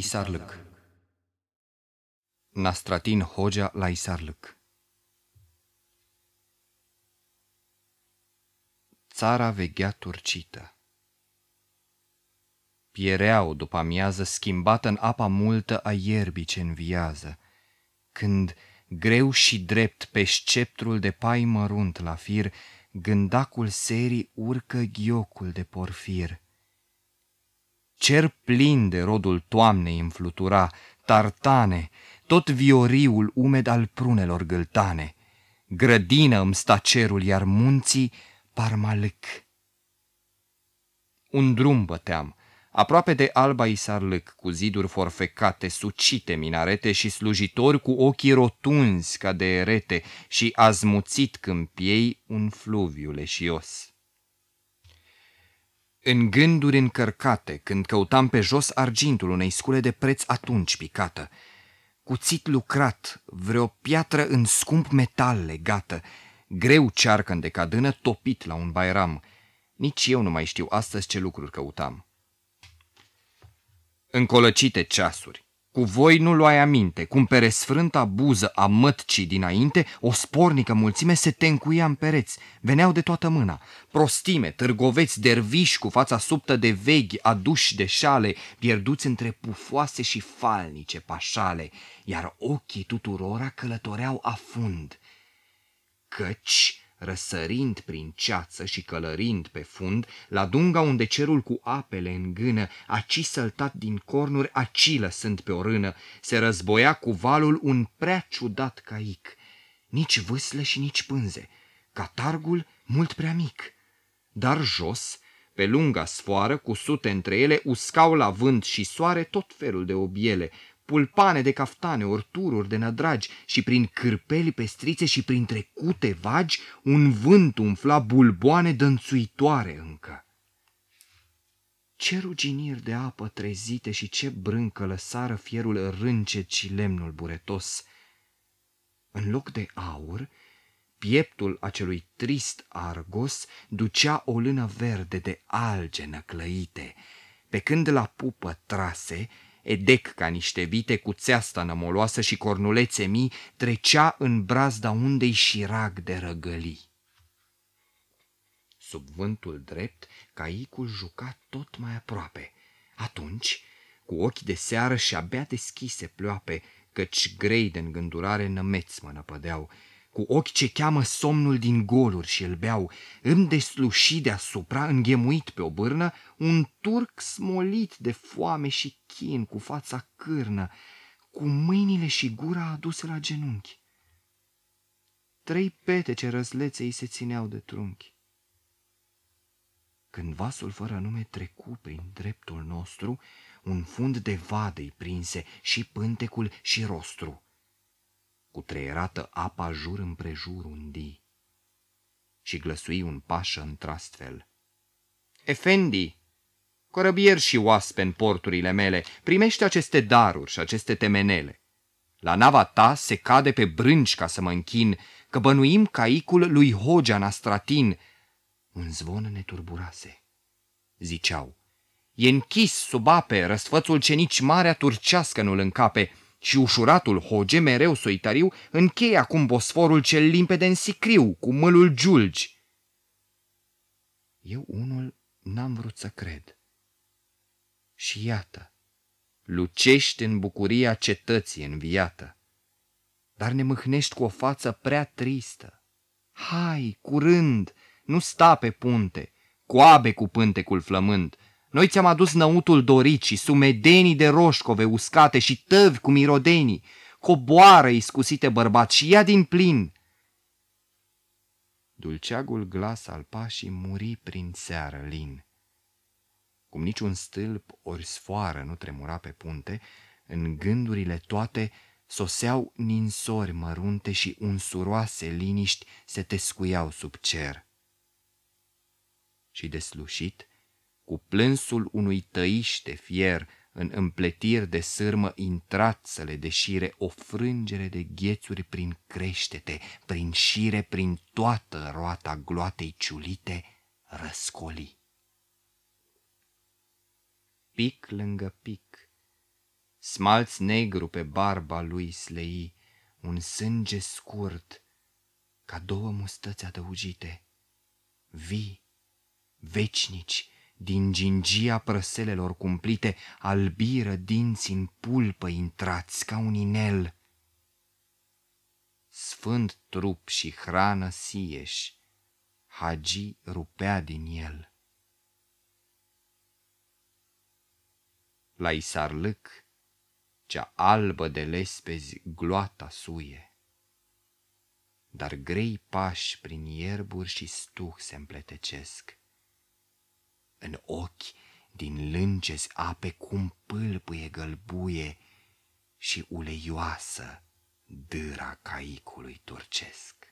Isarlâc Nastratin Hogea la Isarlâc Țara veghea turcită. Pierea o după amiază schimbată în apa multă a ierbii ce înviază, când, greu și drept pe sceptrul de pai mărunt la fir, gândacul serii urcă ghiocul de porfir. Cer plin de rodul toamnei înflutura, tartane, tot vioriul umed al prunelor gâltane. Grădină îmi sta cerul, iar munții parmalâc. Un drum băteam, aproape de alba isarlâc, cu ziduri forfecate, sucite minarete și slujitori cu ochii rotunzi ca de erete și azmuțit câmpiei un fluviu leșios. În gânduri încărcate, când căutam pe jos argintul unei scule de preț atunci picată, cuțit lucrat, vreo piatră în scump metal legată, greu cearcă în decadână, topit la un bairam. Nici eu nu mai știu astăzi ce lucruri căutam. Încolăcite ceasuri, cu voi nu luai aminte, cum pe resfrânta buză a mătcii dinainte, o spornică mulțime se tencuia în pereți, veneau de toată mâna. Prostime, târgoveți, derviși cu fața subtă de veghi, aduși de șale, pierduți între pufoase și falnice pașale, iar ochii tuturora călătoreau afund. Căci răsărind prin ceață și călărind pe fund, la dunga unde cerul cu apele în gână, aci săltat din cornuri, aci lăsând pe o rână, se războia cu valul un prea ciudat caic. Nici vâslă și nici pânze, catargul mult prea mic. Dar jos, pe lunga sfoară, cu sute între ele, uscau la vânt și soare tot felul de obiele, pulpane de caftane, ortururi de nădragi și prin cârpeli pestrițe și prin trecute vagi, un vânt umfla bulboane dănțuitoare încă. Ce ruginiri de apă trezite și ce brâncă lăsară fierul râncet și lemnul buretos. În loc de aur, pieptul acelui trist argos ducea o lână verde de alge năclăite, pe când la pupă trase, Edec ca niște vite cu țeasta nămoloasă și cornulețe mii trecea în brazda undei șirag de răgălii. Sub vântul drept, caicul juca tot mai aproape. Atunci, cu ochi de seară și abia deschise ploape, căci grei de îngândurare nămeți mă năpădeau, cu ochi ce cheamă somnul din goluri și îl beau, îmi desluși deasupra, înghemuit pe o bârnă, un turc smolit de foame și chin, cu fața cârnă, cu mâinile și gura aduse la genunchi. Trei petece răzlețe îi se țineau de trunchi. Când vasul fără nume trecu prin dreptul nostru, un fund de vadă îi prinse și pântecul și rostru cu treierată apa jur împrejur undi. Și glăsui un pașă într-astfel. Efendi, corăbier și oaspe în porturile mele, primește aceste daruri și aceste temenele. La nava ta se cade pe brânci ca să mă închin, că bănuim caicul lui Hogea Nastratin. Un zvon ne turburase. Ziceau, e închis sub ape răsfățul ce nici marea turcească nu-l încape, și ușuratul hoge, mereu soitariu, încheie acum bosforul cel limpede în sicriu, cu mâlul giulgi. Eu unul n-am vrut să cred. Și iată, lucești în bucuria cetății înviată, dar ne mâhnești cu o față prea tristă. Hai, curând, nu sta pe punte, coabe cu pântecul flământ, noi ți-am adus năutul dorit și sumedenii de roșcove uscate și tăvi cu mirodenii, coboară iscusite bărbat și ia din plin. Dulceagul glas al pașii muri prin seară lin. Cum niciun stâlp ori sfoară nu tremura pe punte, în gândurile toate soseau ninsori mărunte și unsuroase liniști se tescuiau sub cer. Și deslușit, cu plânsul unui tăiște fier, în împletiri de sârmă intrat să le deșire o frângere de ghețuri prin creștete, prin șire, prin toată roata gloatei ciulite, răscoli. Pic lângă pic, Smalț negru pe barba lui slei, un sânge scurt, ca două mustăți adăugite, vii, vecinici, din gingia prăselelor cumplite, albiră dinți în pulpă intrați ca un inel. Sfânt trup și hrană sieși, Hagi rupea din el. La Isarlâc, cea albă de lespezi gloata suie, dar grei pași prin ierburi și stuh se împletecesc. În ochi din lângezi ape cum pâlpâie gălbuie și uleioasă dâra caicului turcesc.